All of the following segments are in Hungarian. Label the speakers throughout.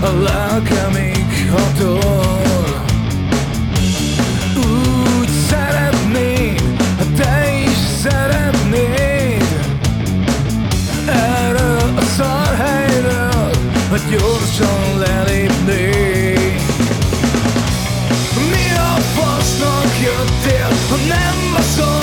Speaker 1: a lelkemig hatol. Úgy szeretném, ha te is szeretnéd. Erről a szarhelyről, hogy gyorsan lelépnék. Mi a fasznak jöttél, ha nem baszol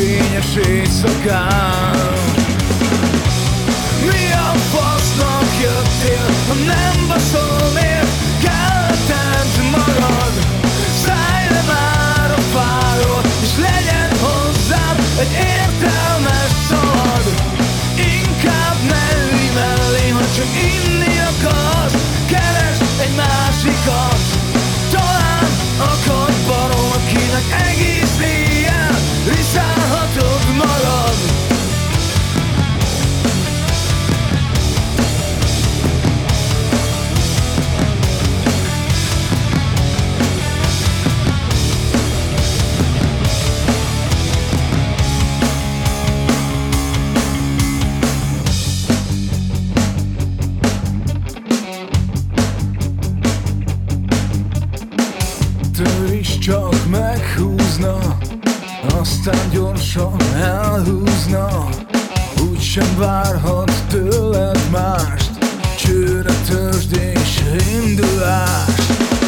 Speaker 1: holdfényes éjszakán. Mi a fasznak jöttél, ha nem baszol miért kelleted magad. Szállj le már a fáról, és legyen hozzám egy értelmes szalad Inkább ne ülj mellém, ha csak inni akarsz Keresd egy másikat meghúzna Aztán gyorsan elhúzna. Úgy sem várhat tőled mást Csőre törzsd és indulást